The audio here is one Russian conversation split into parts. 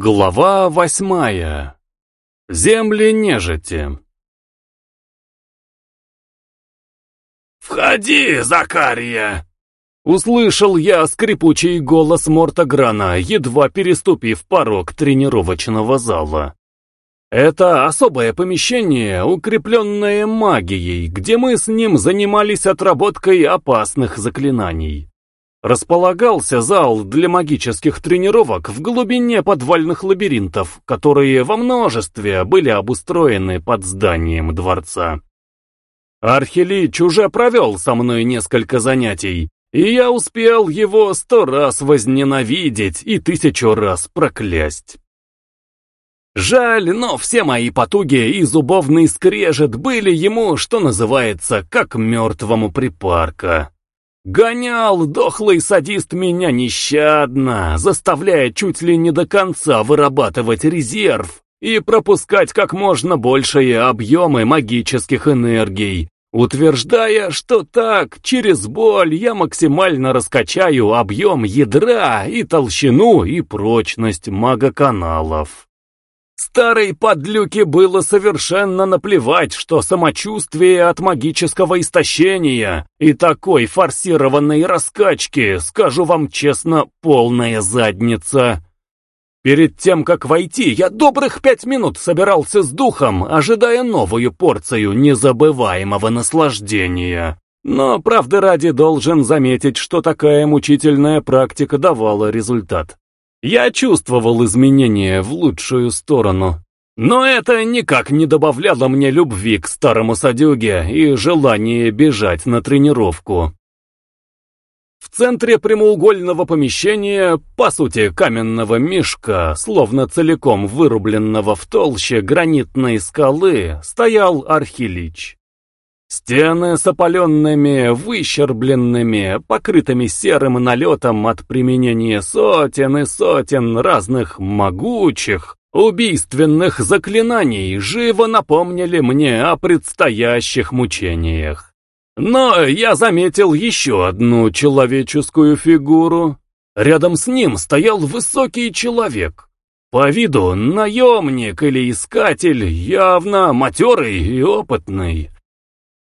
Глава восьмая. Земли нежити. «Входи, Закария!» Услышал я скрипучий голос Мортограна, едва переступив порог тренировочного зала. Это особое помещение, укрепленное магией, где мы с ним занимались отработкой опасных заклинаний. Располагался зал для магических тренировок в глубине подвальных лабиринтов, которые во множестве были обустроены под зданием дворца. Архилич уже провел со мной несколько занятий, и я успел его сто раз возненавидеть и тысячу раз проклясть. Жаль, но все мои потуги и зубовный скрежет были ему, что называется, как мертвому припарка. Гонял дохлый садист меня нещадно, заставляя чуть ли не до конца вырабатывать резерв и пропускать как можно большие объемы магических энергий, утверждая, что так, через боль я максимально раскачаю объем ядра и толщину и прочность магоканалов. Старой подлюке было совершенно наплевать, что самочувствие от магического истощения и такой форсированной раскачки, скажу вам честно, полная задница. Перед тем, как войти, я добрых пять минут собирался с духом, ожидая новую порцию незабываемого наслаждения. Но, правды ради, должен заметить, что такая мучительная практика давала результат. Я чувствовал изменения в лучшую сторону. Но это никак не добавляло мне любви к старому садюге и желания бежать на тренировку. В центре прямоугольного помещения, по сути каменного мешка, словно целиком вырубленного в толще гранитной скалы, стоял архилич. Стены с опаленными, выщербленными, покрытыми серым налетом от применения сотен и сотен разных могучих, убийственных заклинаний живо напомнили мне о предстоящих мучениях. Но я заметил еще одну человеческую фигуру. Рядом с ним стоял высокий человек. По виду наемник или искатель, явно матерый и опытный.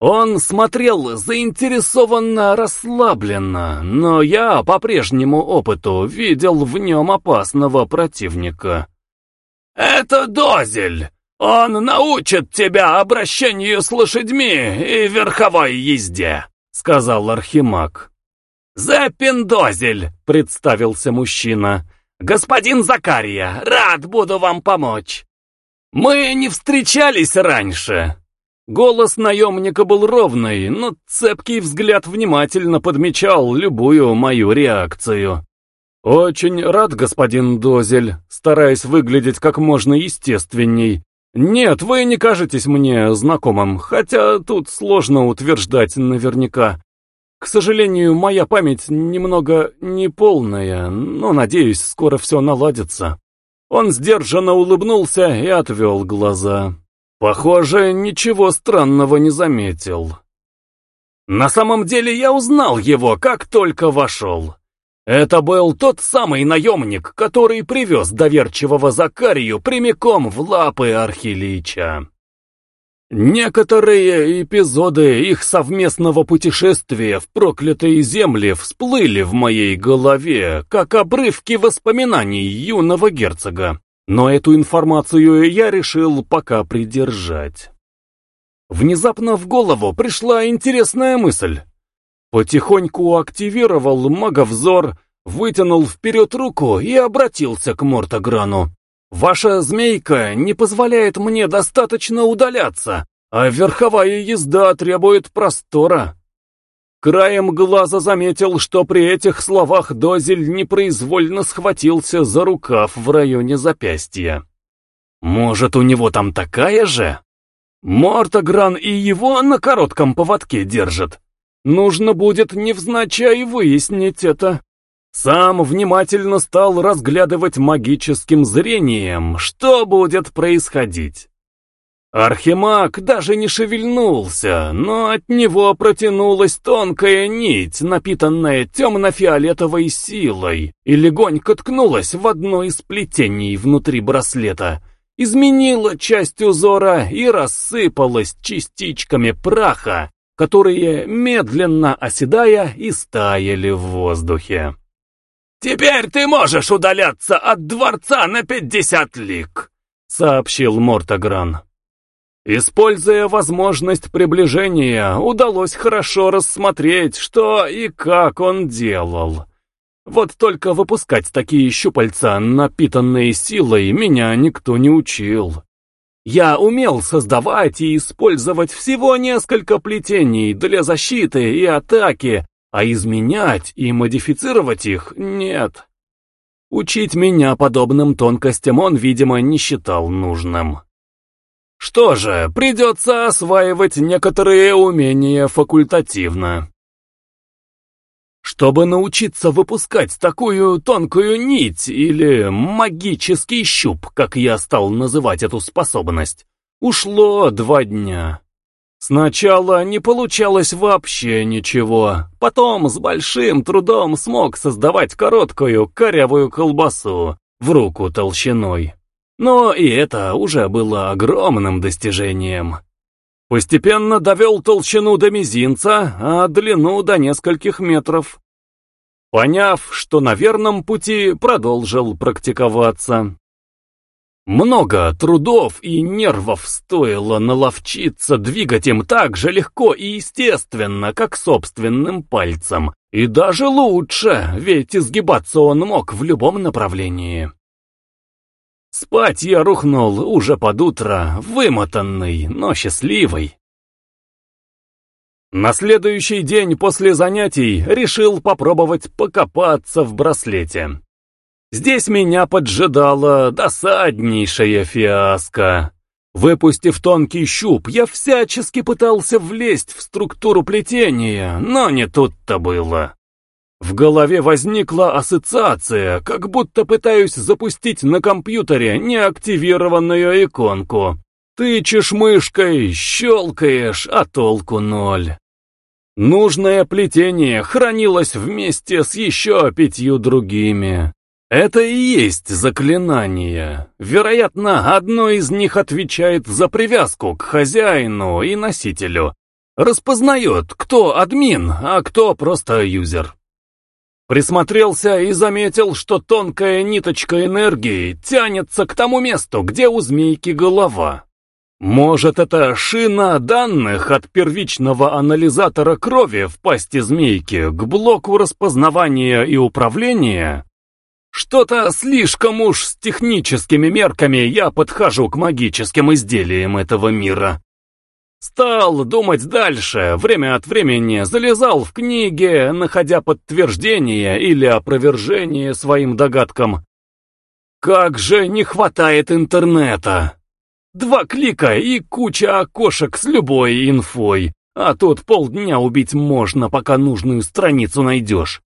Он смотрел заинтересованно, расслабленно, но я по прежнему опыту видел в нем опасного противника. «Это Дозель! Он научит тебя обращению с лошадьми и верховой езде», — сказал Архимаг. «Зеппин Дозель», — представился мужчина. «Господин Закария, рад буду вам помочь. Мы не встречались раньше». Голос наемника был ровный, но цепкий взгляд внимательно подмечал любую мою реакцию. «Очень рад, господин Дозель», стараясь выглядеть как можно естественней. «Нет, вы не кажетесь мне знакомым, хотя тут сложно утверждать наверняка. К сожалению, моя память немного неполная, но, надеюсь, скоро все наладится». Он сдержанно улыбнулся и отвел глаза. Похоже, ничего странного не заметил. На самом деле я узнал его, как только вошел. Это был тот самый наемник, который привез доверчивого Закарию прямиком в лапы Архилича. Некоторые эпизоды их совместного путешествия в проклятые земли всплыли в моей голове, как обрывки воспоминаний юного герцога. Но эту информацию я решил пока придержать. Внезапно в голову пришла интересная мысль. Потихоньку активировал маговзор, вытянул вперед руку и обратился к Мортограну. «Ваша змейка не позволяет мне достаточно удаляться, а верховая езда требует простора. Краем глаза заметил, что при этих словах Дозель непроизвольно схватился за рукав в районе запястья. Может, у него там такая же? Мортогран и его на коротком поводке держат. Нужно будет невзначай выяснить это. Сам внимательно стал разглядывать магическим зрением, что будет происходить. Архимаг даже не шевельнулся, но от него протянулась тонкая нить, напитанная темно-фиолетовой силой, и легонько ткнулась в одно из плетений внутри браслета, изменила часть узора и рассыпалась частичками праха, которые, медленно оседая, и стаяли в воздухе. «Теперь ты можешь удаляться от дворца на пятьдесят лик», — сообщил Мортогран. Используя возможность приближения, удалось хорошо рассмотреть, что и как он делал. Вот только выпускать такие щупальца, напитанные силой, меня никто не учил. Я умел создавать и использовать всего несколько плетений для защиты и атаки, а изменять и модифицировать их нет. Учить меня подобным тонкостям он, видимо, не считал нужным. Что же, придется осваивать некоторые умения факультативно. Чтобы научиться выпускать такую тонкую нить или магический щуп, как я стал называть эту способность, ушло два дня. Сначала не получалось вообще ничего, потом с большим трудом смог создавать короткую корявую колбасу в руку толщиной. Но и это уже было огромным достижением. Постепенно довел толщину до мизинца, а длину до нескольких метров. Поняв, что на верном пути, продолжил практиковаться. Много трудов и нервов стоило наловчиться двигать им так же легко и естественно, как собственным пальцем. И даже лучше, ведь изгибаться он мог в любом направлении. Спать я рухнул уже под утро, вымотанный, но счастливый. На следующий день после занятий решил попробовать покопаться в браслете. Здесь меня поджидала досаднейшая фиаско. Выпустив тонкий щуп, я всячески пытался влезть в структуру плетения, но не тут-то было. В голове возникла ассоциация, как будто пытаюсь запустить на компьютере неактивированную иконку. Тычешь мышкой, щелкаешь, а толку ноль. Нужное плетение хранилось вместе с еще пятью другими. Это и есть заклинание. Вероятно, одно из них отвечает за привязку к хозяину и носителю. Распознает, кто админ, а кто просто юзер. Присмотрелся и заметил, что тонкая ниточка энергии тянется к тому месту, где у змейки голова. Может, это шина данных от первичного анализатора крови в пасти змейки к блоку распознавания и управления? Что-то слишком уж с техническими мерками я подхожу к магическим изделиям этого мира. Стал думать дальше, время от времени залезал в книги, находя подтверждение или опровержение своим догадкам. Как же не хватает интернета! Два клика и куча окошек с любой инфой, а тут полдня убить можно, пока нужную страницу найдешь.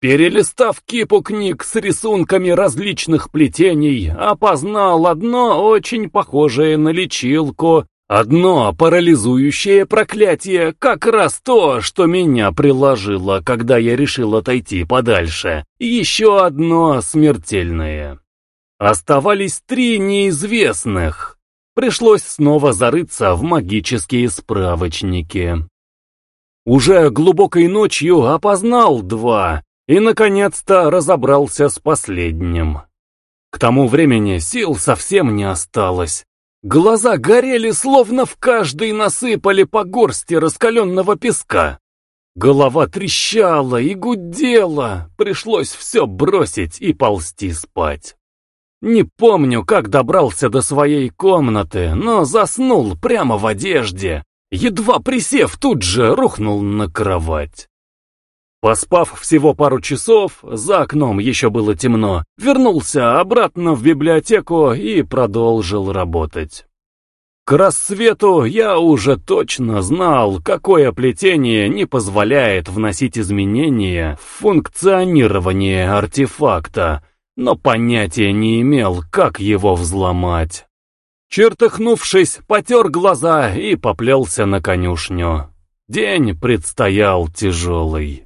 Перелистав кипу книг с рисунками различных плетений, опознал одно очень похожее на лечилку Одно парализующее проклятие как раз то, что меня приложило, когда я решил отойти подальше. еще одно смертельное. Оставались три неизвестных. Пришлось снова зарыться в магические справочники. Уже глубокой ночью опознал два и, наконец-то, разобрался с последним. К тому времени сил совсем не осталось. Глаза горели, словно в каждый насыпали по горсти раскаленного песка. Голова трещала и гудела, пришлось все бросить и ползти спать. Не помню, как добрался до своей комнаты, но заснул прямо в одежде. Едва присев, тут же рухнул на кровать. Поспав всего пару часов, за окном еще было темно, вернулся обратно в библиотеку и продолжил работать. К рассвету я уже точно знал, какое плетение не позволяет вносить изменения в функционирование артефакта, но понятия не имел, как его взломать. Чертыхнувшись, потер глаза и поплелся на конюшню. День предстоял тяжелый.